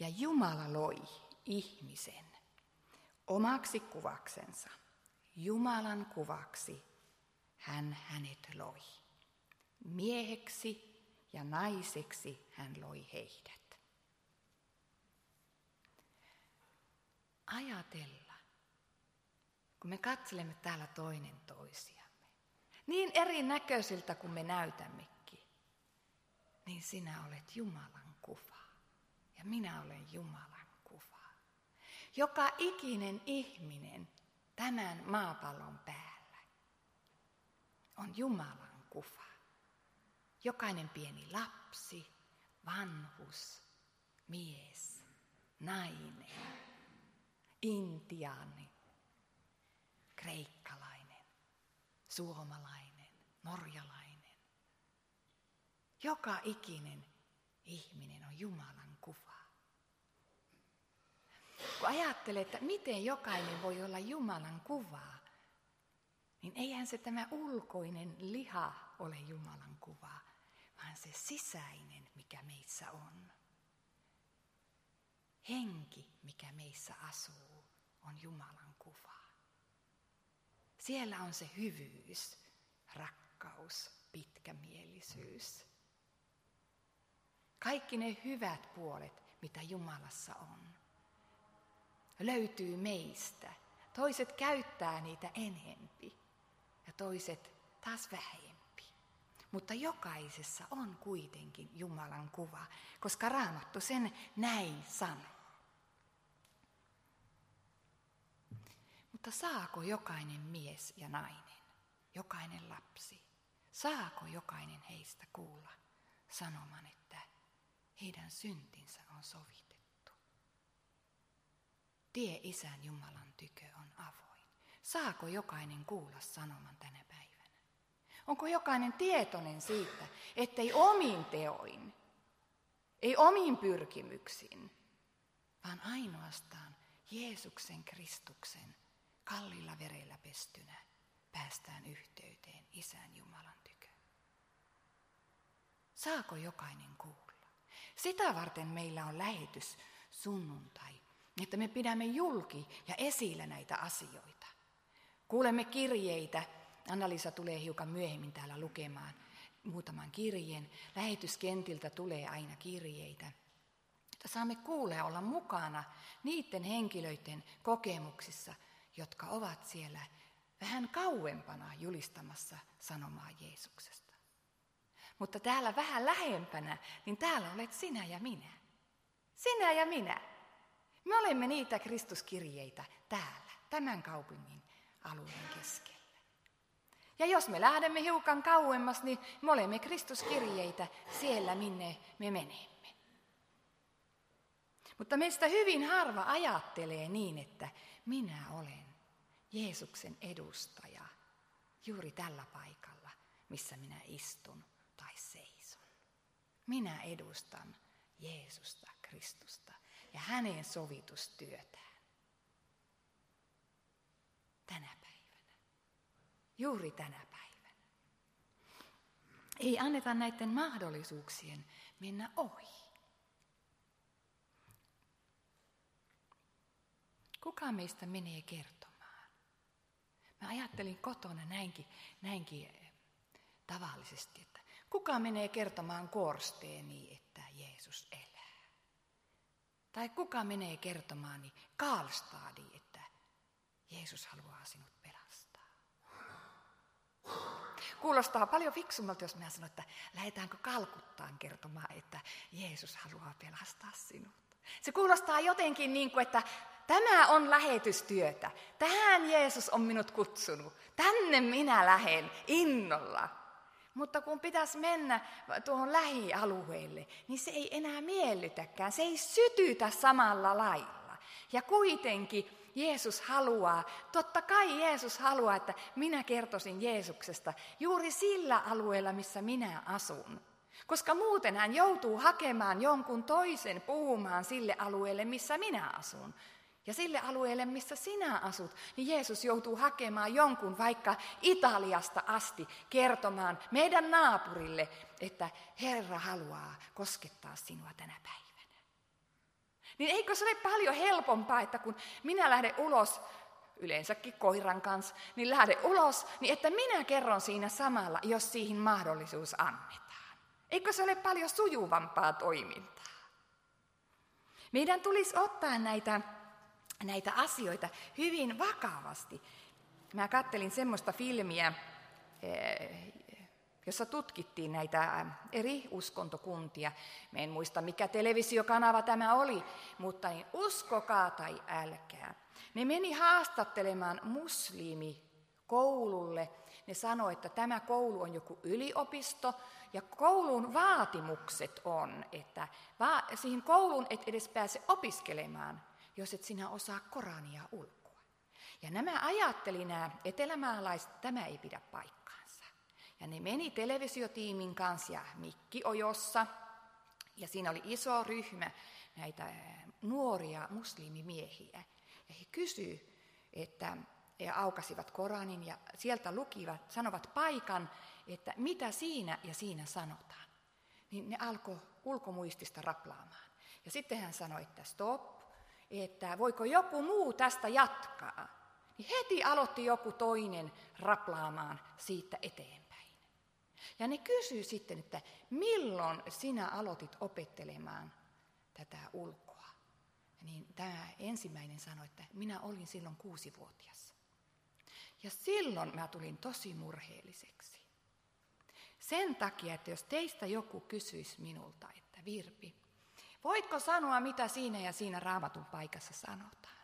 Ja Jumala loi ihmisen omaksi kuvaksensa. Jumalan kuvaksi hän hänet loi. Mieheksi ja naiseksi hän loi heidät. Ajatella, kun me katselemme täällä toinen toisiamme, niin erinäköisiltä kuin me näytämmekin, niin sinä olet Jumalan kuva minä olen Jumalan kuva. Joka ikinen ihminen tämän maapallon päällä on Jumalan kuva. Jokainen pieni lapsi, vanhus, mies, nainen, intiaani, kreikkalainen, suomalainen, norjalainen. Joka ikinen ihminen on Jumalan kuva. Kun ajattelee, että miten jokainen voi olla Jumalan kuvaa, niin eihän se tämä ulkoinen liha ole Jumalan kuva, vaan se sisäinen, mikä meissä on. Henki, mikä meissä asuu, on Jumalan kuva. Siellä on se hyvyys, rakkaus, pitkämielisyys. Kaikki ne hyvät puolet, mitä Jumalassa on, löytyy meistä. Toiset käyttää niitä enempi ja toiset taas vähemmän. Mutta jokaisessa on kuitenkin Jumalan kuva, koska Raamattu sen näin sanoo. Mutta saako jokainen mies ja nainen, jokainen lapsi, saako jokainen heistä kuulla sanoman, että heidän syntinsä on sovitettu? Tie Isän Jumalan tykö on avoin. Saako jokainen kuulla sanoman tänä päivänä? Onko jokainen tietoinen siitä, ettei omin teoin, ei omiin pyrkimyksiin, vaan ainoastaan Jeesuksen Kristuksen kallilla verellä pestynä päästään yhteyteen Isän Jumalan tykö. Saako jokainen kuulla? Sitä varten meillä on lähetys sunnuntai, että me pidämme julki ja esillä näitä asioita. Kuulemme kirjeitä Anna-Liisa tulee hiukan myöhemmin täällä lukemaan muutaman kirjeen. Lähetyskentiltä tulee aina kirjeitä. Saamme kuulla olla mukana niiden henkilöiden kokemuksissa, jotka ovat siellä vähän kauempana julistamassa sanomaa Jeesuksesta. Mutta täällä vähän lähempänä, niin täällä olet sinä ja minä. Sinä ja minä. Me olemme niitä Kristuskirjeitä täällä, tämän kaupungin alueen kesken. Ja jos me lähdemme hiukan kauemmas, niin me olemme Kristuskirjeitä siellä, minne me menemme. Mutta meistä hyvin harva ajattelee niin, että minä olen Jeesuksen edustaja juuri tällä paikalla, missä minä istun tai seison. Minä edustan Jeesusta, Kristusta ja hänen sovitustyötään. Tänä päivänä. Juuri tänä päivänä. Ei anneta näiden mahdollisuuksien mennä ohi. Kuka meistä menee kertomaan? Mä ajattelin kotona näinkin, näinkin eh, tavallisesti, että kuka menee kertomaan Korsteeni, että Jeesus elää? Tai kuka menee kertomaan niin Karlstadi, että Jeesus haluaa sinut Kuulostaa paljon fiksummalta, jos minä sanon, että lähdetäänkö Kalkuttaan kertomaan, että Jeesus haluaa pelastaa sinut. Se kuulostaa jotenkin niin kuin, että tämä on lähetystyötä. Tähän Jeesus on minut kutsunut. Tänne minä lähden innolla. Mutta kun pitäisi mennä tuohon lähialueelle, niin se ei enää miellytäkään. Se ei sytytä samalla lailla. Ja kuitenkin Jeesus haluaa, totta kai Jeesus haluaa, että minä kertoisin Jeesuksesta juuri sillä alueella, missä minä asun. Koska muuten hän joutuu hakemaan jonkun toisen puhumaan sille alueelle, missä minä asun. Ja sille alueelle, missä sinä asut, niin Jeesus joutuu hakemaan jonkun vaikka Italiasta asti kertomaan meidän naapurille, että Herra haluaa koskettaa sinua tänä päivänä. Niin eikö se ole paljon helpompaa, että kun minä lähden ulos, yleensäkin koiran kanssa, niin lähden ulos, niin että minä kerron siinä samalla, jos siihen mahdollisuus annetaan. Eikö se ole paljon sujuvampaa toimintaa? Meidän tulisi ottaa näitä, näitä asioita hyvin vakavasti. Mä kattelin semmoista filmiä, eh, jossa tutkittiin näitä eri uskontokuntia. Mä en muista, mikä televisiokanava tämä oli, mutta niin uskokaa tai älkää. Ne meni haastattelemaan muslimi koululle. Ne sanoi, että tämä koulu on joku yliopisto, ja koulun vaatimukset on, että siihen kouluun et edes pääse opiskelemaan, jos et sinä osaa Korania ulkoa. Ja nämä ajatteli nämä etelämaalaiset, tämä ei pidä paikkaansa. Ja ne meni televisiotiimin kanssa ja mikki ojossa, ja siinä oli iso ryhmä näitä nuoria muslimimiehiä. Ja he kysyivät, että he aukasivat Koranin ja sieltä lukivat, sanovat paikan, että mitä siinä ja siinä sanotaan. Niin ne alkoi ulkomuistista raplaamaan. Ja sitten hän sanoi, että stop, että voiko joku muu tästä jatkaa. Niin heti aloitti joku toinen raplaamaan siitä eteenpäin. Ja ne kysyy sitten, että milloin sinä aloitit opettelemaan tätä ulkoa. Niin tämä ensimmäinen sanoi, että minä olin silloin kuusivuotias. Ja silloin mä tulin tosi murheelliseksi. Sen takia, että jos teistä joku kysyisi minulta, että Virpi, voitko sanoa, mitä siinä ja siinä raamatun paikassa sanotaan?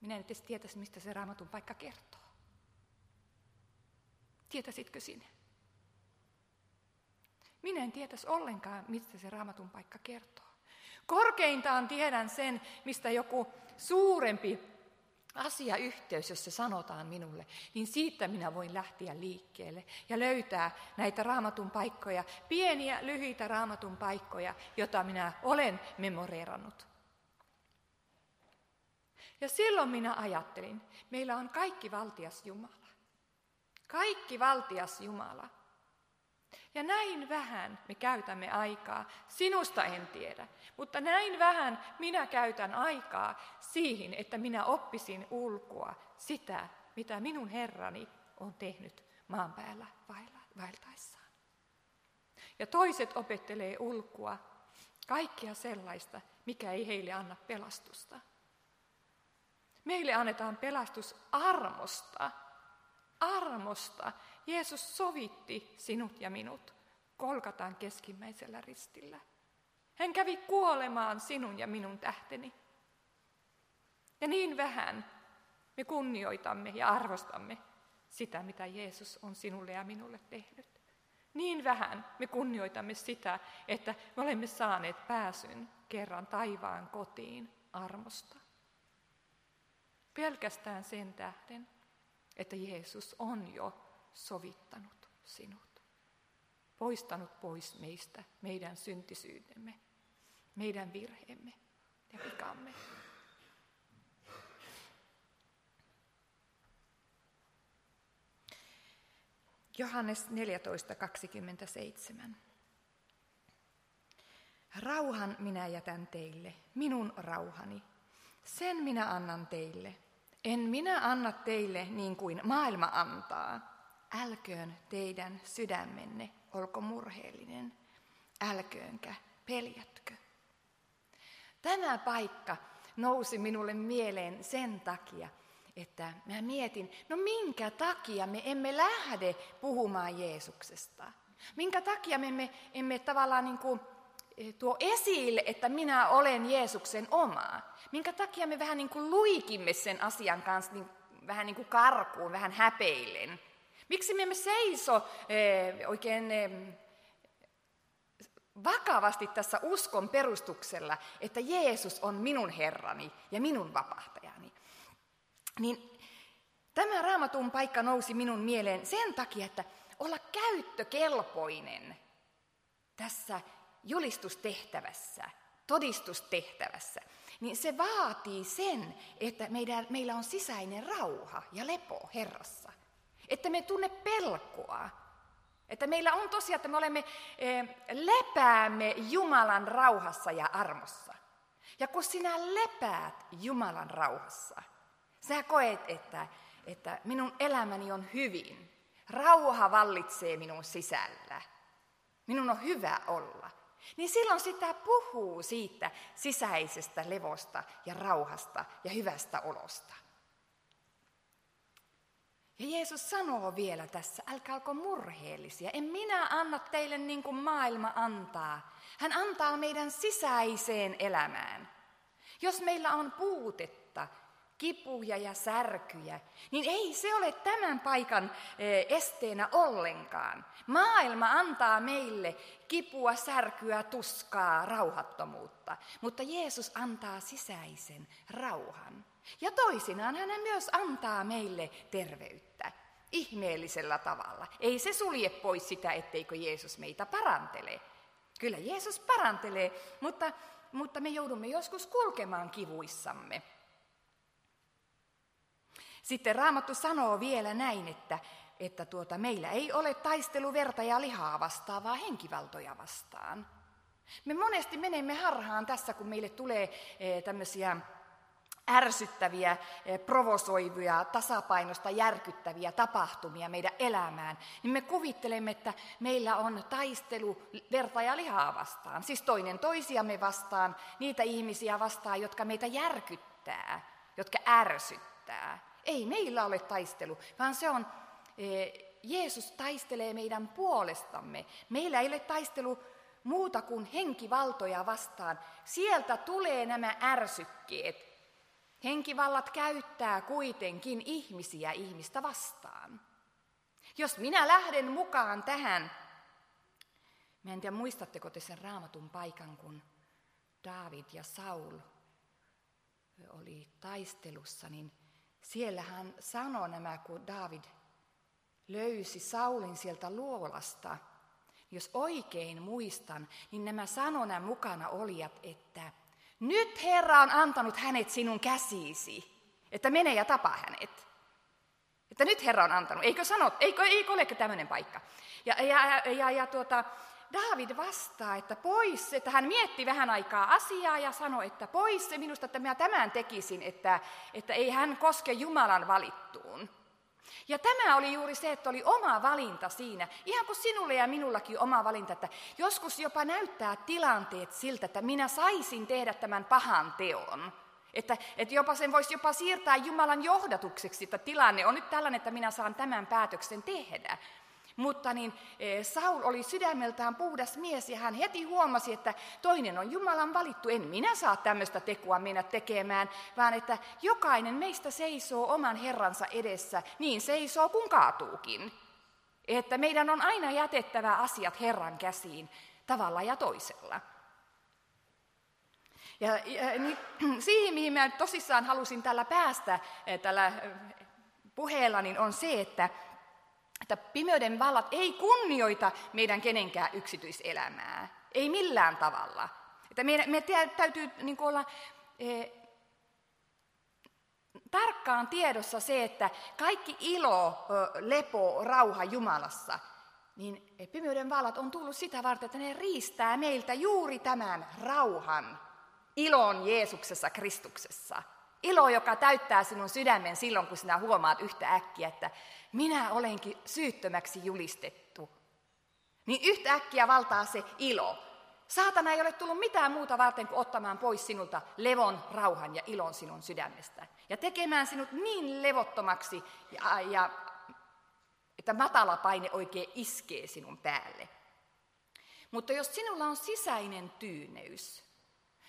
Minä en edes tietäisi, mistä se raamatun paikka kertoo. Tietäisitkö sinä? Minä en tietäisi ollenkaan, mistä se raamatun paikka kertoo. Korkeintaan tiedän sen, mistä joku suurempi asiayhteys, jos se sanotaan minulle, niin siitä minä voin lähteä liikkeelle ja löytää näitä raamatun paikkoja, pieniä, lyhyitä raamatun paikkoja, joita minä olen memoreerannut. Ja silloin minä ajattelin, meillä on kaikki valtias Jumala. Kaikki valtias Jumala. Ja näin vähän me käytämme aikaa, sinusta en tiedä, mutta näin vähän minä käytän aikaa siihen, että minä oppisin ulkoa sitä, mitä minun Herrani on tehnyt maan päällä vaeltaessaan. Ja toiset opettelee ulkoa kaikkia sellaista, mikä ei heille anna pelastusta. Meille annetaan pelastus armosta, armosta, Jeesus sovitti sinut ja minut Kolkatan keskimmäisellä ristillä. Hän kävi kuolemaan sinun ja minun tähteni. Ja niin vähän me kunnioitamme ja arvostamme sitä, mitä Jeesus on sinulle ja minulle tehnyt. Niin vähän me kunnioitamme sitä, että me olemme saaneet pääsyn kerran taivaan kotiin armosta. Pelkästään sen tähden, että Jeesus on jo sovittanut sinut. Poistanut pois meistä meidän syntisyytemme, meidän virheemme ja vikamme. Johannes 14.27. Rauhan minä jätän teille, minun rauhani. Sen minä annan teille. En minä anna teille niin kuin maailma antaa. Älköön teidän sydämenne olko murheellinen, älköönkä peljätkö. Tämä paikka nousi minulle mieleen sen takia, että mä mietin, no minkä takia me emme lähde puhumaan Jeesuksesta? Minkä takia me emme, emme tavallaan niin kuin e, tuo esille, että minä olen Jeesuksen omaa? Minkä takia me vähän niin kuin luikimme sen asian kanssa niin, vähän niin kuin karkuun, vähän häpeillen? Miksi me emme seiso eh, oikein eh, vakavasti tässä uskon perustuksella, että Jeesus on minun Herrani ja minun vapahtajani? Niin tämä raamatun paikka nousi minun mieleen sen takia, että olla käyttökelpoinen tässä julistustehtävässä, todistustehtävässä, niin se vaatii sen, että meidän, meillä on sisäinen rauha ja lepo Herrassa. Että me tunne pelkoa. Että meillä on tosiaan, että me olemme, eh, lepäämme Jumalan rauhassa ja armossa. Ja kun sinä lepäät Jumalan rauhassa, sä koet, että, että minun elämäni on hyvin. Rauha vallitsee minun sisällä. Minun on hyvä olla. Niin silloin sitä puhuu siitä sisäisestä levosta ja rauhasta ja hyvästä olosta. Ja Jeesus sanoo vielä tässä, älkää olko murheellisia. En minä anna teille niin kuin maailma antaa. Hän antaa meidän sisäiseen elämään. Jos meillä on puutetta, kipuja ja särkyjä, niin ei se ole tämän paikan eh, esteenä ollenkaan. Maailma antaa meille kipua, särkyä, tuskaa, rauhattomuutta, mutta Jeesus antaa sisäisen rauhan. Ja toisinaan hän myös antaa meille terveyttä ihmeellisellä tavalla. Ei se sulje pois sitä, etteikö Jeesus meitä parantele. Kyllä Jeesus parantelee, mutta, mutta me joudumme joskus kulkemaan kivuissamme. Sitten Raamattu sanoo vielä näin, että, että tuota, meillä ei ole taistelu verta ja lihaa vastaan, vaan henkivaltoja vastaan. Me monesti menemme harhaan tässä, kun meille tulee e, tämmöisiä ärsyttäviä, e, provosoivia, tasapainosta järkyttäviä tapahtumia meidän elämään, niin me kuvittelemme, että meillä on taistelu verta ja lihaa vastaan. Siis toinen toisiamme vastaan, niitä ihmisiä vastaan, jotka meitä järkyttää, jotka ärsyttää. Ei meillä ole taistelu, vaan se on, e, Jeesus taistelee meidän puolestamme. Meillä ei ole taistelu muuta kuin henkivaltoja vastaan. Sieltä tulee nämä ärsykkeet. Henkivallat käyttää kuitenkin ihmisiä ihmistä vastaan. Jos minä lähden mukaan tähän, mä en tiedä muistatteko te sen raamatun paikan, kun David ja Saul oli taistelussa, niin siellä hän sanoi nämä, kun David löysi Saulin sieltä luolasta. Jos oikein muistan, niin nämä sanona mukana olijat, että nyt Herra on antanut hänet sinun käsiisi, että mene ja tapa hänet. Että nyt Herra on antanut, eikö sanot, eikö, eikö ole tämmöinen paikka. Ja, ja, ja, ja, ja tuota, David vastaa, että pois, että hän mietti vähän aikaa asiaa ja sanoi, että pois se minusta, että minä tämän tekisin, että, että ei hän koske Jumalan valittuun. Ja tämä oli juuri se, että oli oma valinta siinä, ihan kuin sinulle ja minullakin oma valinta, että joskus jopa näyttää tilanteet siltä, että minä saisin tehdä tämän pahan teon. Että, että jopa sen voisi jopa siirtää Jumalan johdatukseksi, että tilanne on nyt tällainen, että minä saan tämän päätöksen tehdä. Mutta niin eh, Saul oli sydämeltään puhdas mies ja hän heti huomasi, että toinen on Jumalan valittu. En minä saa tämmöistä tekoa mennä tekemään, vaan että jokainen meistä seisoo oman Herransa edessä, niin seisoo kun kaatuukin. Että meidän on aina jätettävä asiat Herran käsiin tavalla ja toisella. Ja, ja niin, siihen, mihin mä tosissaan halusin tällä päästä eh, tällä eh, puheella, niin on se, että että pimeyden vallat ei kunnioita meidän kenenkään yksityiselämää. Ei millään tavalla. Että meidän, me täytyy niin olla e, tarkkaan tiedossa se, että kaikki ilo, lepo, rauha Jumalassa, niin pimeyden vallat on tullut sitä varten, että ne riistää meiltä juuri tämän rauhan, ilon Jeesuksessa Kristuksessa – Ilo, joka täyttää sinun sydämen silloin, kun sinä huomaat yhtä äkkiä, että minä olenkin syyttömäksi julistettu. Niin yhtä äkkiä valtaa se ilo. Saatana ei ole tullut mitään muuta varten kuin ottamaan pois sinulta levon, rauhan ja ilon sinun sydämestä. Ja tekemään sinut niin levottomaksi, ja, ja, että matala paine oikein iskee sinun päälle. Mutta jos sinulla on sisäinen tyyneys,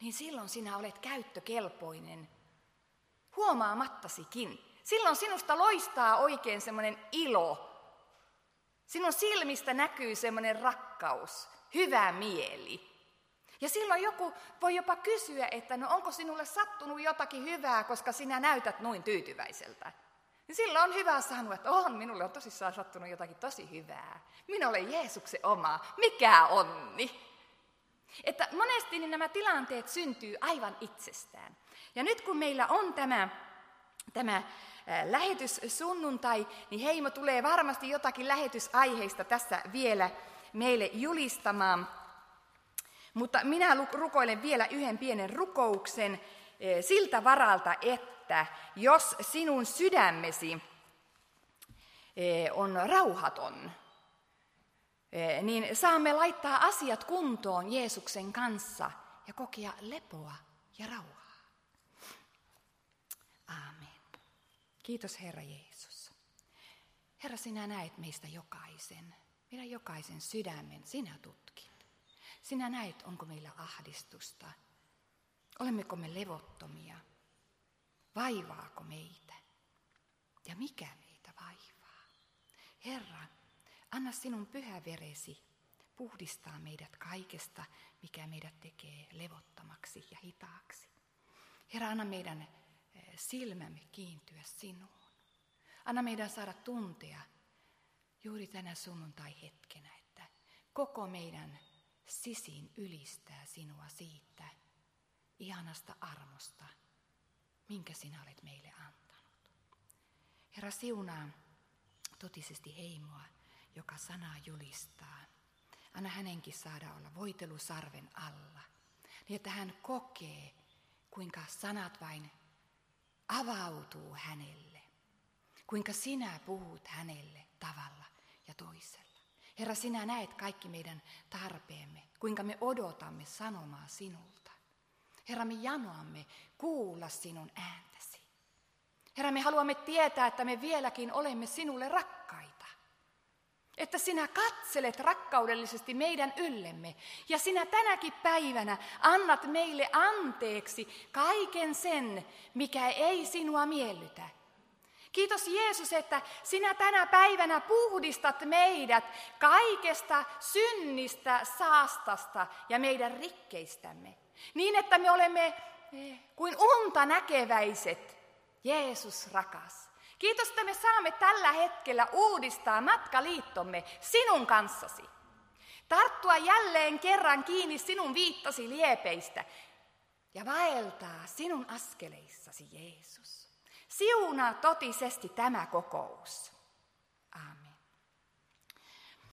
niin silloin sinä olet käyttökelpoinen huomaamattasikin. Silloin sinusta loistaa oikein semmoinen ilo. Sinun silmistä näkyy semmoinen rakkaus, hyvä mieli. Ja silloin joku voi jopa kysyä, että no onko sinulle sattunut jotakin hyvää, koska sinä näytät noin tyytyväiseltä. Niin silloin on hyvä sanoa, että on, minulle on tosissaan sattunut jotakin tosi hyvää. Minä olen Jeesuksen oma. Mikä onni? Että monesti niin nämä tilanteet syntyy aivan itsestään. Ja nyt kun meillä on tämä, tämä lähetys sunnuntai, niin Heimo tulee varmasti jotakin lähetysaiheista tässä vielä meille julistamaan. Mutta minä rukoilen vielä yhden pienen rukouksen siltä varalta, että jos sinun sydämesi on rauhaton, niin saamme laittaa asiat kuntoon Jeesuksen kanssa ja kokea lepoa ja rauhaa. Aamen. Kiitos Herra Jeesus. Herra, sinä näet meistä jokaisen. Meidän jokaisen sydämen sinä tutkit. Sinä näet, onko meillä ahdistusta. Olemmeko me levottomia? Vaivaako meitä? Ja mikä meitä vaivaa? Herra, anna sinun pyhä veresi puhdistaa meidät kaikesta, mikä meidät tekee levottomaksi ja hitaaksi. Herra, anna meidän eh, silmämme kiintyä sinuun. Anna meidän saada tuntea juuri tänä sunnuntai-hetkenä, että koko meidän sisin ylistää sinua siitä ihanasta armosta, minkä sinä olet meille antanut. Herra, siunaa totisesti heimoa, joka sanaa julistaa. Anna hänenkin saada olla voitelusarven alla, niin että hän kokee, kuinka sanat vain avautuu hänelle, kuinka sinä puhut hänelle tavalla ja toisella. Herra, sinä näet kaikki meidän tarpeemme, kuinka me odotamme sanomaa sinulta. Herra, me janoamme kuulla sinun ääntäsi. Herra, me haluamme tietää, että me vieläkin olemme sinulle rakkaita. Että sinä katselet rakkaudellisesti meidän yllemme ja sinä tänäkin päivänä annat meille anteeksi kaiken sen, mikä ei sinua miellytä. Kiitos Jeesus, että sinä tänä päivänä puhdistat meidät kaikesta synnistä, saastasta ja meidän rikkeistämme. Niin, että me olemme eh, kuin unta näkeväiset. Jeesus rakas. Kiitos, että me saamme tällä hetkellä uudistaa matkaliittomme sinun kanssasi. Tarttua jälleen kerran kiinni sinun viittasi liepeistä ja vaeltaa sinun askeleissasi, Jeesus. Siunaa totisesti tämä kokous.